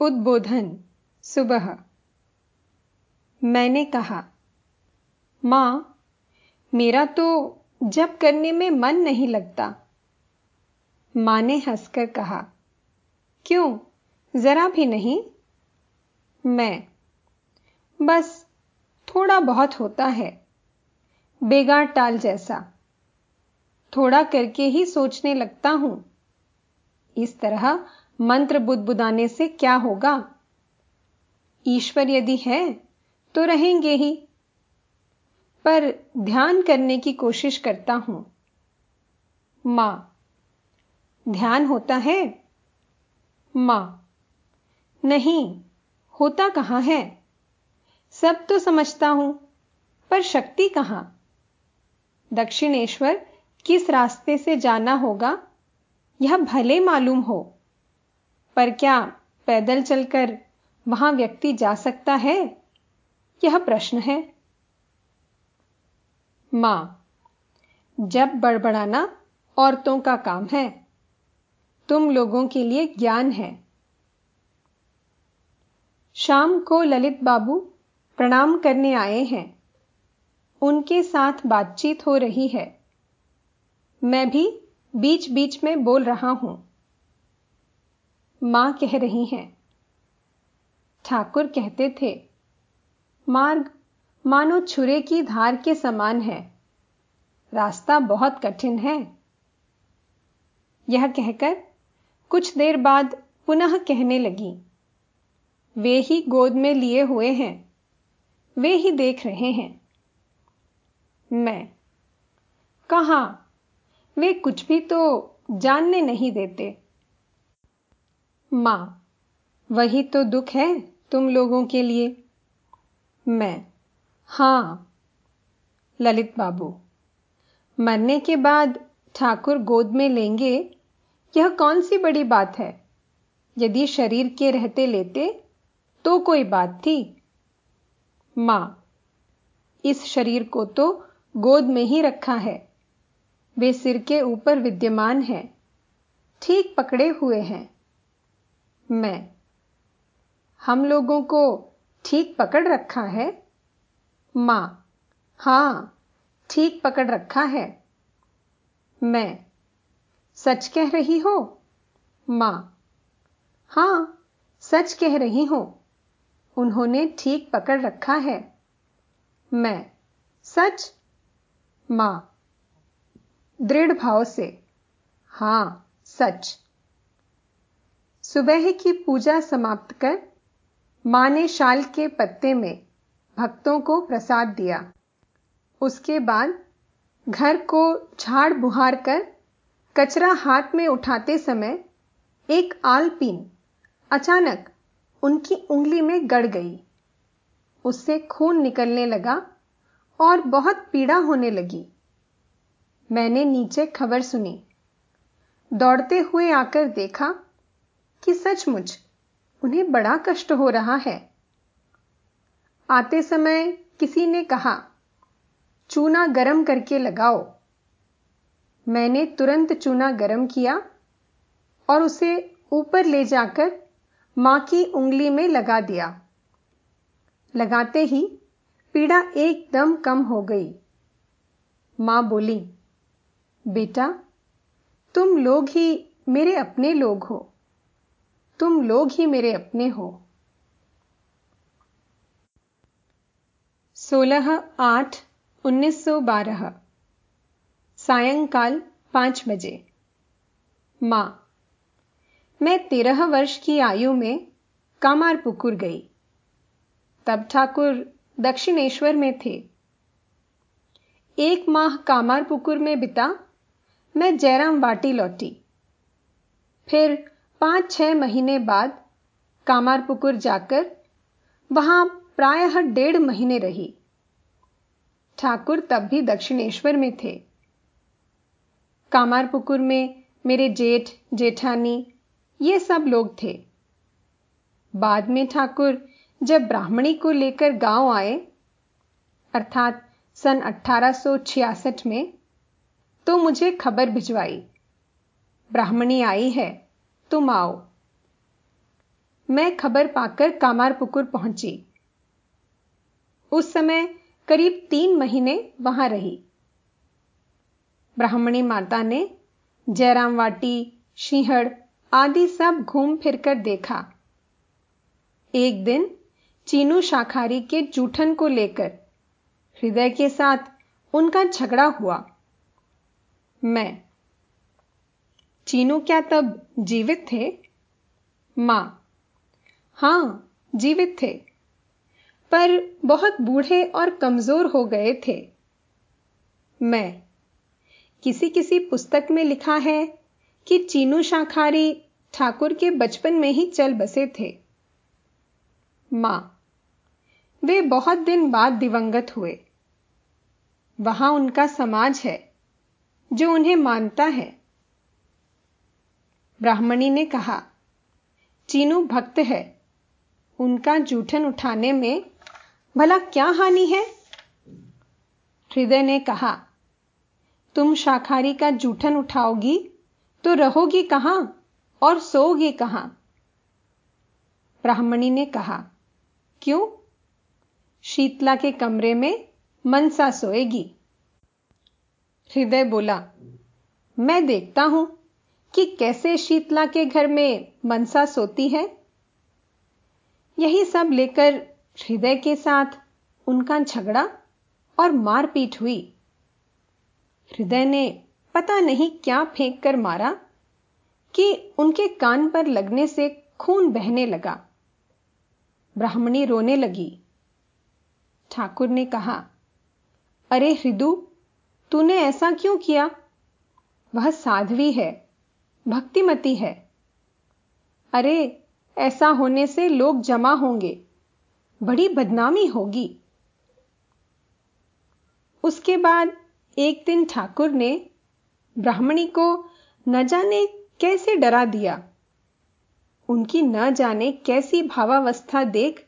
उद्बोधन। सुबह। मैंने कहा, माँ, मेरा तो जब करने में मन नहीं लगता। माँ ने हंसकर कहा, क्यों? जरा भी नहीं? मैं, बस, थोड़ा बहुत होता है, बेगार टाल जैसा। थोड़ा करके ही सोचने लगता हूँ। इस तरह मंत्र बुदबुदाने से क्या होगा? ईश्वर यदि है तो रहेंगे ही। पर ध्यान करने की कोशिश करता हूँ। माँ, ध्यान होता है? माँ, नहीं, होता कहाँ है? सब तो समझता हूँ, पर शक्ति कहाँ? दक्षिणेश्वर, किस रास्ते से जाना होगा? यह भले मालूम हो। पर क्या पैदल चलकर वहाँ व्यक्ति जा सकता है? यह प्रश्न है। माँ, जब बड़बड़ाना औरतों का काम है, तुम लोगों के लिए ज्ञान है। शाम को ललित बाबू प्रणाम करने आए हैं। उनके साथ बातचीत हो रही है। मैं भी बीच बीच में बोल रहा हूँ। माँ कह रही हैं। ठाकुर कहते थे, मार्ग, मानो छुरे की धार के समान है। रास्ता बहुत कठिन है। यह कहकर कुछ देर बाद पुनः कहने लगी, वे ही गोद में लिए हुए हैं। वे ही देख रहे हैं। मैं, कहा? वे कुछ भी तो जानने नहीं देते। माँ, वही तो दुख है तुम लोगों के लिए। मैं, हाँ, ललित बाबू, मरने के बाद ठाकुर गोद में लेंगे, यह कौन सी बड़ी बात है? यदि शरीर के रहते लेते तो कोई बात थी। माँ, इस शरीर को तो गोद में ही रखा है। वे सिर के ऊपर विद्यमान हैं, ठीक पकड़े हुए हैं। मैं। हम लोगों को ठीक पकड़ रखा है? माँ। हाँ, ठीक पकड़ रखा है। मैं। सच कह रही हो? माँ। हाँ, सच कह रही हो। उन्होंने ठीक पकड़ रखा है। मैं। सच? माँ। दृढ़ भाव से। हाँ, सच। सुबह की पूजा समाप्त कर माँ ने शाल के पत्ते में भक्तों को प्रसाद दिया। उसके बाद घर को झाड़ बुहार कर कचरा हाथ में उठाते समय एक आलपीन अचानक उनकी उंगली में गड़ गई। उससे खून निकलने लगा और बहुत पीड़ा होने लगी। मैंने नीचे खबर सुनी। दौड़ते हुए आकर देखा कि सचमुच उन्हें बड़ा कष्ट हो रहा है। आते समय किसी ने कहा, चूना गरम करके लगाओ। मैंने तुरंत चूना गरम किया और उसे ऊपर ले जाकर माँ की उंगली में लगा दिया। लगाते ही पीड़ा एकदम कम हो गई। माँ बोली, बेटा, तुम लोग ही मेरे अपने लोग हो। तुम लोग ही मेरे अपने हो। सोलह आठ उन्नीस सौ बारह। सायंकाल पाँच बजे। माँ, मैं तेरह वर्ष की आयु में कामारपुकुर गई। तब ठाकुर दक्षिणेश्वर में थे। एक माह कामारपुकुर में बिता, मैं जयराम वाटी लौटी। फिर पाँच छह महीने बाद कामारपुकुर जाकर वहाँ प्रायः डेढ़ महीने रही। ठाकुर तब भी दक्षिणेश्वर में थे। कामारपुकुर में मेरे जेठ, जेठानी, ये सब लोग थे। बाद में ठाकुर जब ब्राह्मणी को लेकर गाँव आए, अर्थात सन 1866 में तो मुझे खबर भिजवाई। ब्राह्मणी आई है। तुम आओ मैं खबर पाकर कामारपुकुर पहुँची। उस समय करीब तीन महीने वहाँ रही। ब्राह्मणी माता ने जयराम वाटी सिंहड़ आदि सब घूम फिरकर देखा। एक दिन चीनू शाखारी के जूठन को लेकर हृदय के साथ उनका झगड़ा हुआ। मैं चीनू क्या तब जीवित थे? माँ। हाँ, जीवित थे। पर बहुत बूढ़े और कमज़ोर हो गए थे। मैं। किसी किसी पुस्तक में लिखा है कि चीनू शाखारी ठाकुर के बचपन में ही चल बसे थे। माँ। वे बहुत दिन बाद दिवंगत हुए। वहाँ उनका समाज है, जो उन्हें मानता है। ब्राह्मणी ने कहा, चीनू भक्त है। उनका जूठन उठाने में भला क्या हानि है? हृदय ने कहा, तुम शाखारी का जूठन उठाओगी तो रहोगी कहाँ और सोओगी कहाँ? ब्राह्मणी ने कहा, क्यों? शीतला के कमरे में मनसा सोएगी। हृदय बोला, मैं देखता हूँ। कि कैसे शीतला के घर में मनसा सोती है? यही सब लेकर हृदय के साथ उनका झगड़ा और मारपीट हुई। हृदय ने पता नहीं क्या फेंक कर मारा कि उनके कान पर लगने से खून बहने लगा। ब्राह्मणी रोने लगी। ठाकुर ने कहा, अरे हृदु तूने ऐसा क्यों किया? वह साध्वी है। भक्तिमती है। अरे, ऐसा होने से लोग जमा होंगे। बड़ी बदनामी होगी। उसके बाद एक दिन ठाकुर ने ब्राह्मणी को न जाने कैसे डरा दिया। उनकी न जाने कैसी भावावस्था देख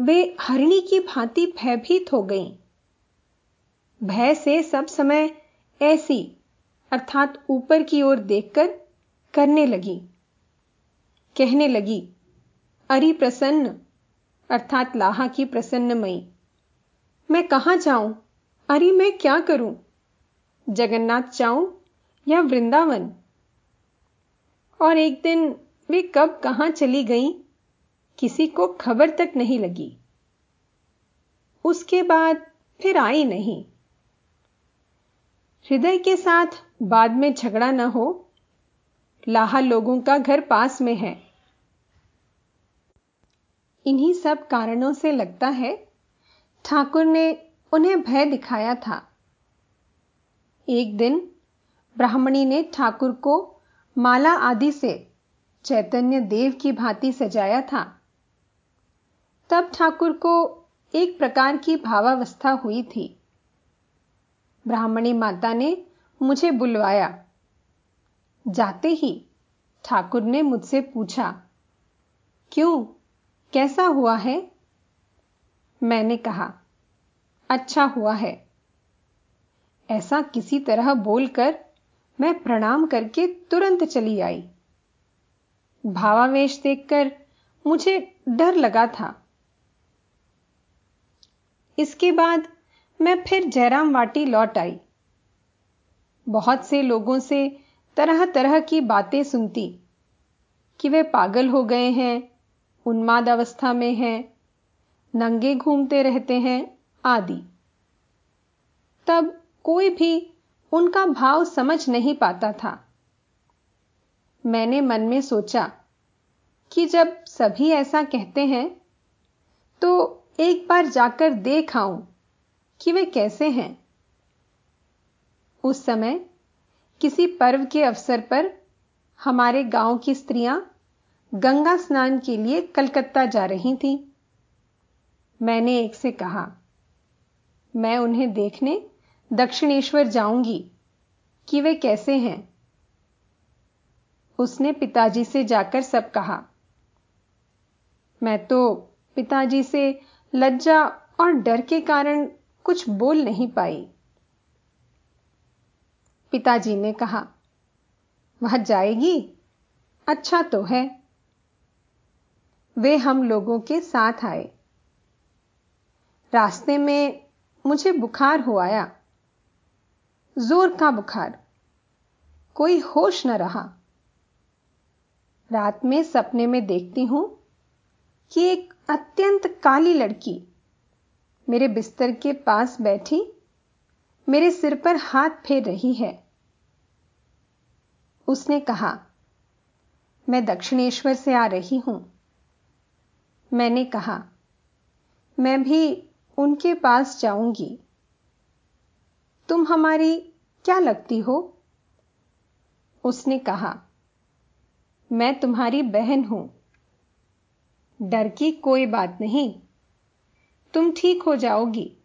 वे हरिणी की भांति भयभीत हो गईं। भय से सब समय ऐसी, अर्थात ऊपर की ओर देखकर करने लगी, कहने लगी, अरि प्रसन्न, अर्थात लाहा की प्रसन्नमयी, मैं कहाँ जाऊँ? अरे मैं क्या करूँ? जगन्नाथ जाऊँ या वृंदावन? और एक दिन वे कब कहाँ चली गईं, किसी को खबर तक नहीं लगी। उसके बाद फिर आई नहीं। हृदय के साथ बाद में झगड़ा न हो लाहा लोगों का घर पास में है। इन्हीं सब कारणों से लगता है, ठाकुर ने उन्हें भय दिखाया था। एक दिन, ब्राह्मणी ने ठाकुर को माला आदि से चैतन्य देव की भांति सजाया था। तब ठाकुर को एक प्रकार की भावावस्था हुई थी। ब्राह्मणी माता ने मुझे बुलवाया। जाते ही ठाकुर ने मुझसे पूछा, क्यों? कैसा हुआ है? मैंने कहा अच्छा हुआ है। ऐसा किसी तरह बोलकर मैं प्रणाम करके तुरंत चली आई। भावावेश देखकर मुझे डर लगा था। इसके बाद मैं फिर जयराम वाटी लौट आई। बहुत से लोगों से तरह तरह की बातें सुनती कि वे पागल हो गए हैं, उन्माद अवस्था में हैं, नंगे घूमते रहते हैं आदि। तब कोई भी उनका भाव समझ नहीं पाता था। मैंने मन में सोचा कि जब सभी ऐसा कहते हैं तो एक बार जाकर देख आऊँ कि वे कैसे हैं। उस समय किसी पर्व के अवसर पर हमारे गाँव की स्त्रियाँ गंगा स्नान के लिए कलकत्ता जा रही थीं। मैंने एक से कहा, मैं उन्हें देखने दक्षिणेश्वर जाऊँगी कि वे कैसे हैं। उसने पिताजी से जाकर सब कहा, मैं तो पिताजी से लज्जा और डर के कारण कुछ बोल नहीं पाई। पिताजी ने कहा, वह जाएगी? अच्छा तो है। वे हम लोगों के साथ आए। रास्ते में मुझे बुखार हो आया। ज़ोर का बुखार। कोई होश न रहा। रात में सपने में देखती हूँ कि एक अत्यंत काली लड़की मेरे बिस्तर के पास बैठी मेरे सिर पर हाथ फेर रही है। उसने कहा, मैं दक्षिणेश्वर से आ रही हूँ। मैंने कहा, मैं भी उनके पास जाऊँगी। तुम हमारी क्या लगती हो? उसने कहा, मैं तुम्हारी बहन हूँ। डर की कोई बात नहीं। तुम ठीक हो जाओगी।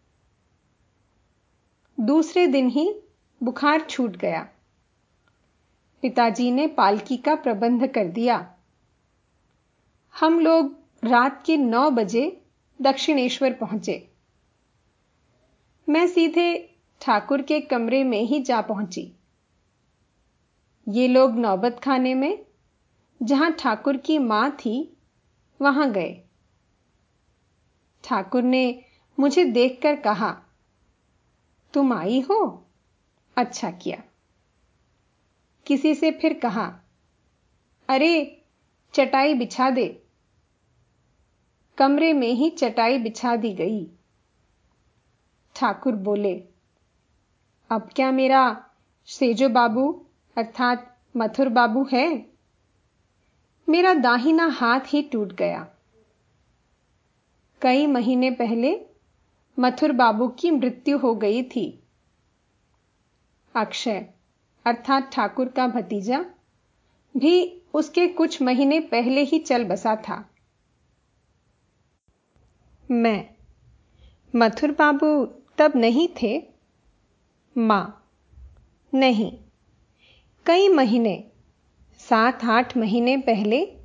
दूसरे दिन ही बुखार छूट गया। पिताजी ने पालकी का प्रबंध कर दिया। हम लोग रात के नौ बजे दक्षिणेश्वर पहुँचे। मैं सीधे ठाकुर के कमरे में ही जा पहुँची। ये लोग नौबत खाने में, जहाँ ठाकुर की माँ थी, वहाँ गए। ठाकुर ने मुझे देखकर कहा तुम आई हो? अच्छा किया। किसी से फिर कहा, अरे, चटाई बिछा दे। कमरे में ही चटाई बिछा दी गई। ठाकुर बोले, अब क्या मेरा सेजो बाबू, अर्थात मथुर बाबू है? मेरा दाहिना हाथ ही टूट गया। कई महीने पहले मथुर बाबू की मृत्यु हो गई थी। अक्षय, अर्थात ठाकुर का भतीजा, भी उसके कुछ महीने पहले ही चल बसा था। मैं, मथुर बाबू तब नहीं थे? माँ, नहीं। कई महीने सात आठ महीने पहले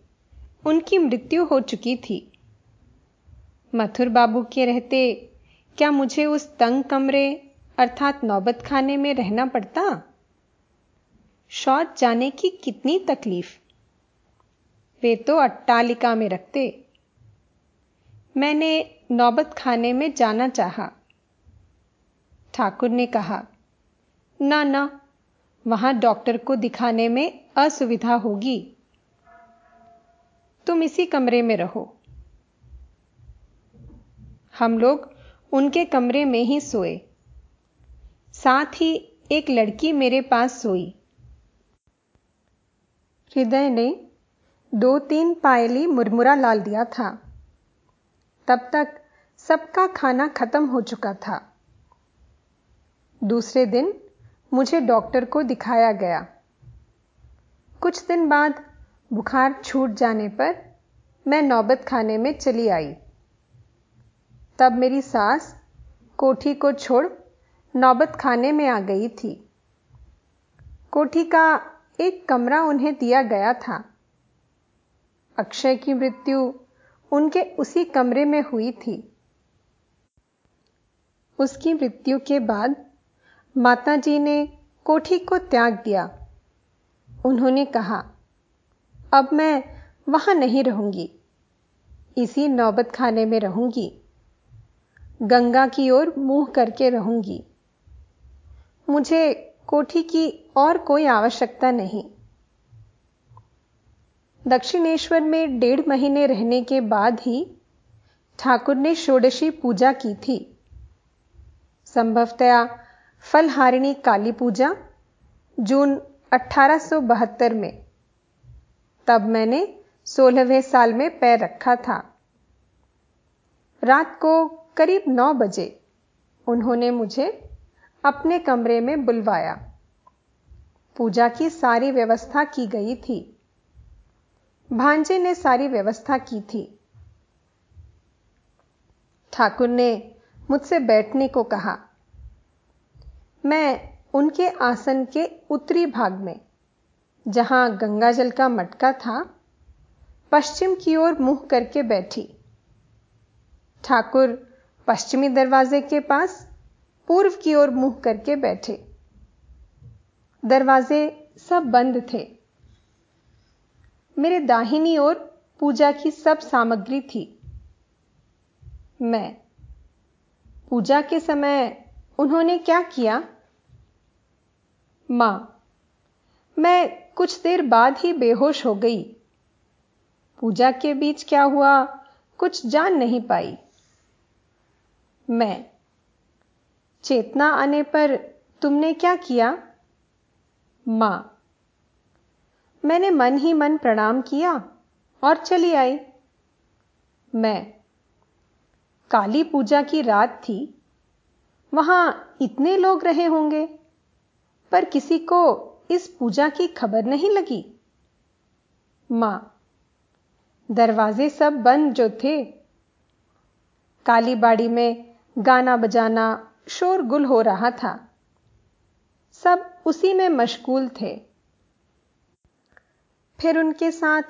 उनकी मृत्यु हो चुकी थी। मथुर बाबू के रहते क्या मुझे उस तंग कमरे, अर्थात नौबत खाने में रहना पड़ता? शौच जाने की कितनी तकलीफ़? वे तो अट्टालिका में रखते। मैंने नौबत खाने में जाना चाहा। ठाकुर ने कहा, ना ना, वहाँ डॉक्टर को दिखाने में असुविधा होगी। तुम इसी कमरे में रहो। हम लोग उनके कमरे में ही सोए। साथ ही एक लड़की मेरे पास सोई। हृदय ने दो तीन पायली मुरमुरा लाल दिया था। तब तक सबका खाना खत्म हो चुका था। दूसरे दिन मुझे डॉक्टर को दिखाया गया। कुछ दिन बाद बुखार छूट जाने पर मैं नौबत खाने में चली आई। तब मेरी सास कोठी को छोड़ नौबत खाने में आ गई थी। कोठी का एक कमरा उन्हें दिया गया था। अक्षय की मृत्यु उनके उसी कमरे में हुई थी। उसकी मृत्यु के बाद माताजी ने कोठी को त्याग दिया। उन्होंने कहा, अब मैं वहाँ नहीं रहूँगी। इसी नौबत खाने में रहूँगी। गंगा की ओर मुँह करके रहूँगी। मुझे कोठी की और कोई आवश्यकता नहीं। दक्षिणेश्वर में डेढ़ महीने रहने के बाद ही ठाकुर ने षोडशी पूजा की थी। संभवतया फलहारिणी काली पूजा, जून 1872 में। तब मैंने सोलहवें साल में पैर रखा था। रात को करीब नौ बजे उन्होंने मुझे अपने कमरे में बुलवाया। पूजा की सारी व्यवस्था की गई थी। भांजे ने सारी व्यवस्था की थी। ठाकुर ने मुझसे बैठने को कहा, मैं उनके आसन के उत्तरी भाग में, जहाँ गंगाजल का मटका था, पश्चिम की ओर मुँह करके बैठी। ठाकुर पश्चिमी दरवाजे के पास पूर्व की ओर मुँह करके बैठे। दरवाजे सब बंद थे। मेरे दाहिनी ओर पूजा की सब सामग्री थी। मैं। पूजा के समय उन्होंने क्या किया? माँ। मैं कुछ देर बाद ही बेहोश हो गई। पूजा के बीच क्या हुआ? कुछ जान नहीं पाई। मैं। चेतना आने पर तुमने क्या किया? माँ। मैंने मन ही मन प्रणाम किया और चली आई। मैं। काली पूजा की रात थी। वहाँ इतने लोग रहे होंगे, पर किसी को इस पूजा की खबर नहीं लगी। माँ। दरवाजे सब बंद जो थे। कालीबाड़ी में गाना बजाना शोरगुल हो रहा था। सब उसी में मशगूल थे। फिर उनके साथ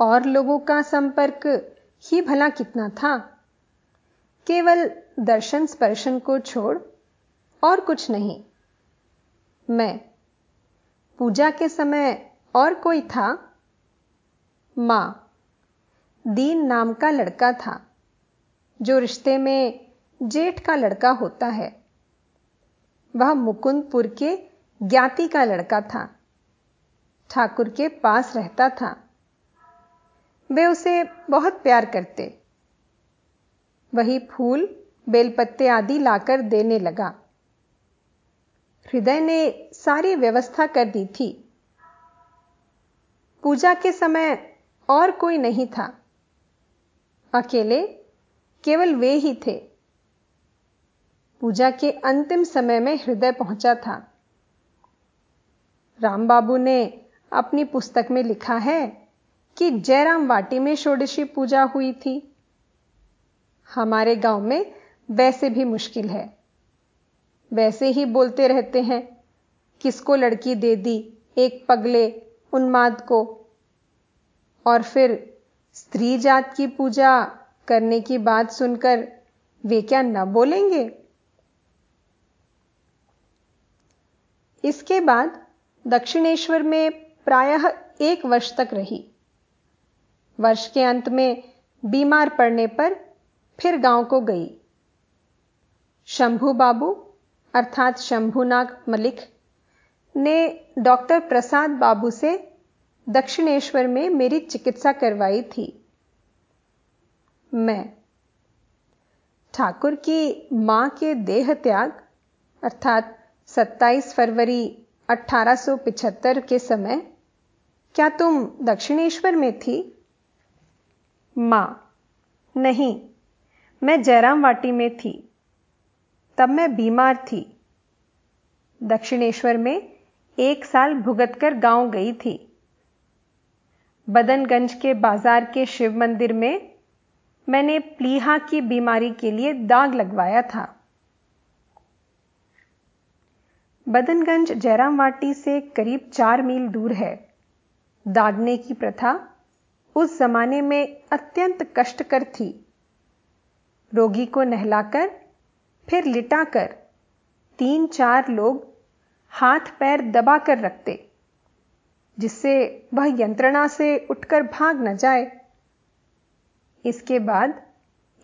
और लोगों का संपर्क ही भला कितना था। केवल दर्शन स्पर्शन को छोड़ और कुछ नहीं। मैं पूजा के समय और कोई था। माँ, दीन नाम का लड़का था, जो रिश्ते में जेठ का लड़का होता है। वह मुकुंदपुर के ज्ञाति का लड़का था। ठाकुर के पास रहता था। वे उसे बहुत प्यार करते। वही फूल, बेलपत्ते आदि लाकर देने लगा। हृदय ने सारी व्यवस्था कर दी थी। पूजा के समय और कोई नहीं था। अकेले केवल वे ही थे। पूजा के अंतिम समय में हृदय पहुँचा था। राम बाबू ने अपनी पुस्तक में लिखा है कि जयराम वाटी में षोडशी पूजा हुई थी। हमारे गाँव में वैसे भी मुश्किल है। वैसे ही बोलते रहते हैं, किसको लड़की दे दी एक पगले उन्माद को? और फिर स्त्री जात की पूजा करने की बात सुनकर वे क्या न बोलेंगे? इसके बाद दक्षिणेश्वर में प्रायः एक वर्ष तक रही। वर्ष के अंत में बीमार पड़ने पर फिर गाँव को गई। शंभू बाबू, अर्थात शंभुनाग मलिक, ने डॉक्टर प्रसाद बाबू से दक्षिणेश्वर में मेरी चिकित्सा करवाई थी। मैं ठाकुर की माँ के देह त्याग, अर्थात 27 फरवरी 1875 के समय, क्या तुम दक्षिणेश्वर में थी? माँ, नहीं, मैं जयराम वाटी में थी। तब मैं बीमार थी। दक्षिणेश्वर में एक साल भुगतकर गाँव गई थी। बदनगंज के बाज़ार के शिव मंदिर में मैंने प्लीहा की बीमारी के लिए दाग लगवाया था। बदनगंज जयराम वाटी से करीब चार मील दूर है। दागने की प्रथा उस जमाने में अत्यंत कष्टकर थी। रोगी को नहलाकर, फिर लिटाकर तीन चार लोग हाथ पैर दबाकर रखते, जिससे वह यंत्रणा से उठकर भाग न जाए। इसके बाद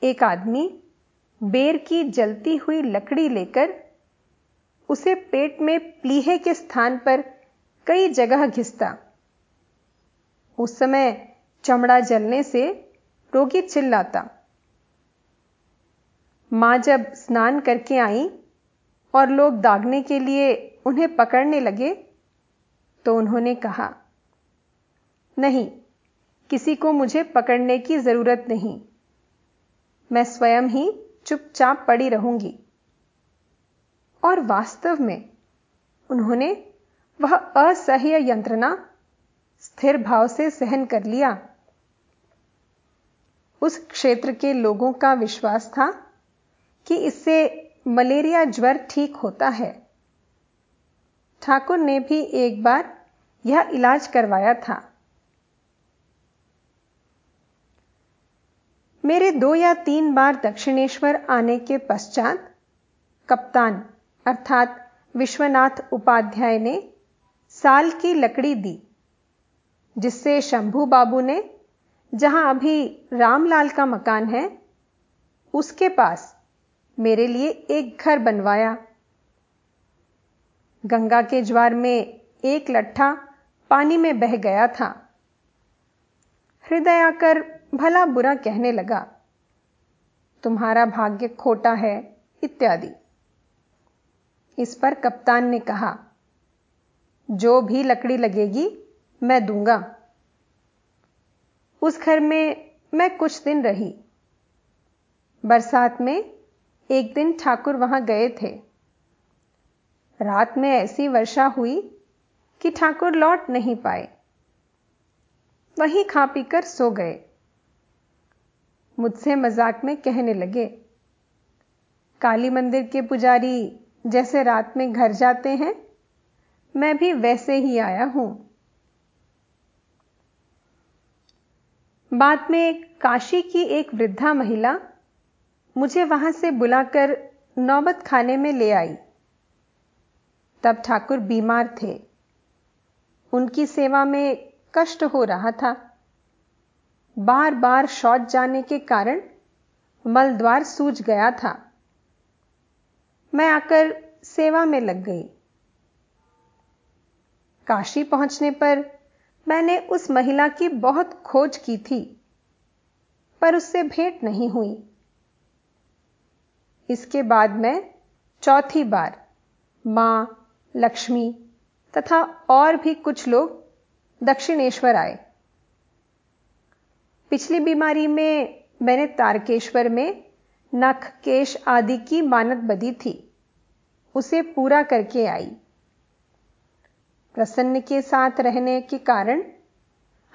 एक आदमी बेर की जलती हुई लकड़ी लेकर उसे पेट में प्लीहे के स्थान पर कई जगह घिसता। उस समय चमड़ा जलने से रोगी चिल्लाता। माँ जब स्नान करके आई और लोग दागने के लिए उन्हें पकड़ने लगे तो उन्होंने कहा, नहीं, किसी को मुझे पकड़ने की ज़रूरत नहीं। मैं स्वयं ही चुपचाप पड़ी रहूँगी। और वास्तव में उन्होंने वह असह्य यंत्रणा स्थिर भाव से सहन कर लिया। उस क्षेत्र के लोगों का विश्वास था कि इससे मलेरिया ज्वर ठीक होता है। ठाकुर ने भी एक बार यह इलाज करवाया था। मेरे दो या तीन बार दक्षिणेश्वर आने के पश्चात कप्तान अर्थात विश्वनाथ उपाध्याय ने साल की लकड़ी दी, जिससे शंभू बाबू ने, जहाँ अभी रामलाल का मकान है, उसके पास मेरे लिए एक घर बनवाया। गंगा के ज्वार में एक लट्ठा पानी में बह गया था। हृदय आकर भला बुरा कहने लगा, तुम्हारा भाग्य खोटा है, इत्यादि। इस पर कप्तान ने कहा, जो भी लकड़ी लगेगी, मैं दूँगा। उस घर में मैं कुछ दिन रही। बरसात में एक दिन ठाकुर वहाँ गए थे। रात में ऐसी वर्षा हुई कि ठाकुर लौट नहीं पाए। वहीं खा पीकर सो गए। मुझसे मज़ाक में कहने लगे, काली मंदिर के पुजारी जैसे रात में घर जाते हैं, मैं भी वैसे ही आया हूँ। बाद में काशी की एक वृद्धा महिला मुझे वहाँ से बुलाकर नौबत खाने में ले आई। तब ठाकुर बीमार थे। उनकी सेवा में कष्ट हो रहा था। बार बार शौच जाने के कारण मलद्वार सूज गया था। मैं आकर सेवा में लग गई। काशी पहुँचने पर मैंने उस महिला की बहुत खोज की थी, पर उससे भेंट नहीं हुई। इसके बाद मैं चौथी बार माँ, लक्ष्मी तथा और भी कुछ लोग दक्षिणेश्वर आए। पिछली बीमारी में मैंने तारकेश्वर में नख केश आदि की मानत बदी थी। उसे पूरा करके आई। प्रसन्न के साथ रहने के कारण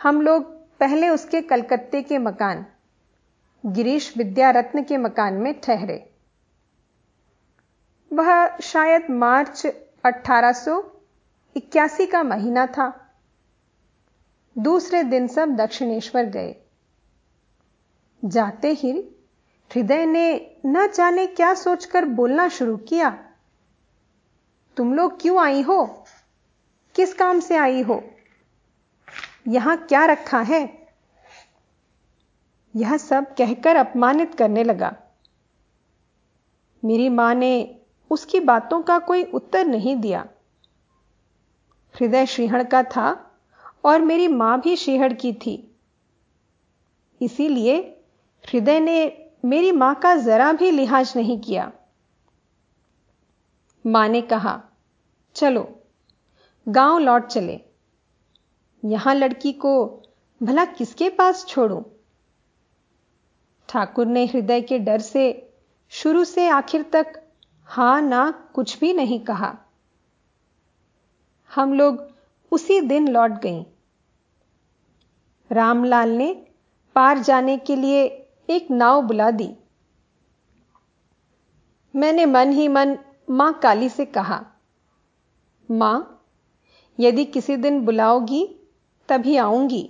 हम लोग पहले उसके कलकत्ते के मकान, गिरीश विद्यारत्न के मकान में ठहरे। वह शायद मार्च 1881 का महीना था। दूसरे दिन सब दक्षिणेश्वर गए। जाते ही हृदय ने न जाने क्या सोचकर बोलना शुरू किया। तुम लोग क्यों आई हो? किस काम से आई हो? यहाँ क्या रखा है? यह सब कहकर अपमानित करने लगा। मेरी माँ ने उसकी बातों का कोई उत्तर नहीं दिया। हृदय श्रीहण का था और मेरी माँ भी श्रीहण की थी। इसीलिए हृदय ने मेरी माँ का जरा भी लिहाज नहीं किया। माँ ने कहा, चलो, गाँव लौट चले। यहाँ लड़की को भला किसके पास छोड़ूं? ठाकुर ने हृदय के डर से शुरू से आखिर तक, हाँ, ना, कुछ भी नहीं कहा। हम लोग उसी दिन लौट गईं। रामलाल ने पार जाने के लिए एक नाव बुला दी। मैंने मन ही मन माँ काली से कहा, माँ, यदि किसी दिन बुलाओगी, तभी आऊँगी।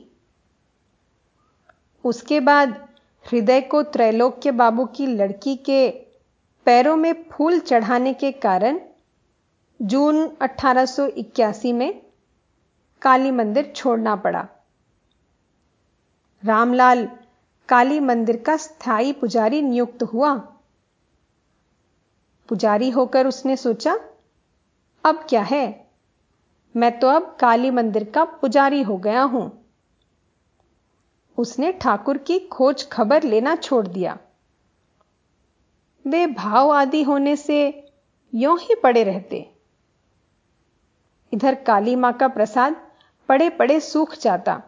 उसके बाद हृदय को त्रैलोक्य बाबू की लड़की के पैरों में फूल चढ़ाने के कारण जून 1881 में काली मंदिर छोड़ना पड़ा। रामलाल काली मंदिर का स्थायी पुजारी नियुक्त हुआ। पुजारी होकर उसने सोचा, अब क्या है? मैं तो अब काली मंदिर का पुजारी हो गया हूँ। उसने ठाकुर की खोज खबर लेना छोड़ दिया। वे भाव आदि होने से यों ही पड़े रहते। इधर काली माँ का प्रसाद पड़े पड़े सूख जाता।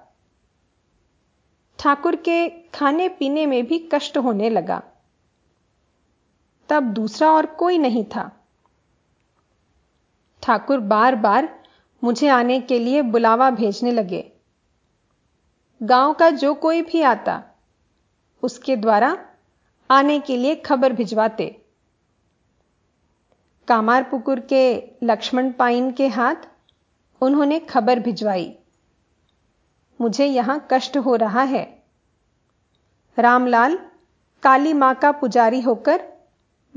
ठाकुर के खाने पीने में भी कष्ट होने लगा। तब दूसरा और कोई नहीं था। ठाकुर बार बार मुझे आने के लिए बुलावा भेजने लगे। गाँव का जो कोई भी आता, उसके द्वारा आने के लिए खबर भिजवाते। कामारपुकुर के लक्ष्मण पाइन के हाथ उन्होंने खबर भिजवाई। मुझे यहाँ कष्ट हो रहा है। रामलाल, काली माँ का पुजारी होकर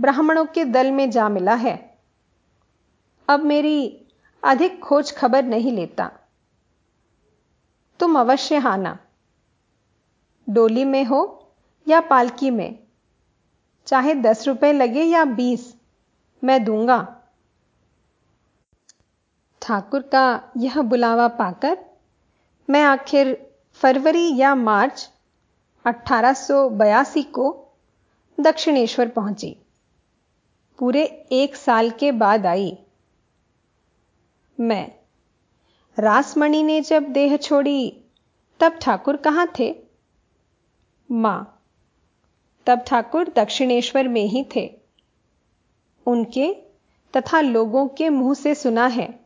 ब्राह्मणों के दल में जा मिला है। अब मेरी अधिक खोज खबर नहीं लेता। तुम अवश्य आना। डोली में हो या पालकी में, चाहे दस रुपए लगे या बीस, मैं दूँगा। ठाकुर का यह बुलावा पाकर मैं आखिर फरवरी या मार्च 1882 को दक्षिणेश्वर पहुँची। पूरे एक साल के बाद आई। मैं रासमणि ने जब देह छोड़ी, तब ठाकुर कहाँ थे? माँ, तब ठाकुर दक्षिणेश्वर में ही थे। उनके तथा लोगों के मुँह से सुना है।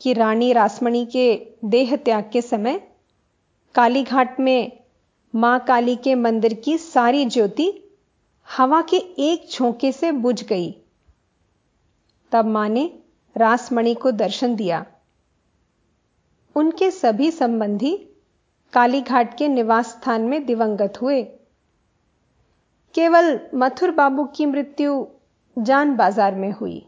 कि रानी रासमणी के देह त्याग के समय कालीघाट में माँ काली के मंदिर की सारी ज्योति हवा के एक झोंके से बुझ गई। तब माँ ने रासमणि को दर्शन दिया। उनके सभी संबंधी कालीघाट के निवास स्थान में दिवंगत हुए। केवल मथुर बाबू की मृत्यु जान बाज़ार में हुई।